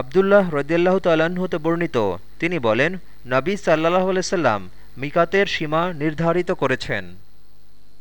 আবদুল্লাহ রদিয়াল্লাহ তাল্লাহতে বর্ণিত। তিনি বলেন নবী সাল্লাহ আলাইসাল্লাম মিকাতের সীমা নির্ধারিত করেছেন।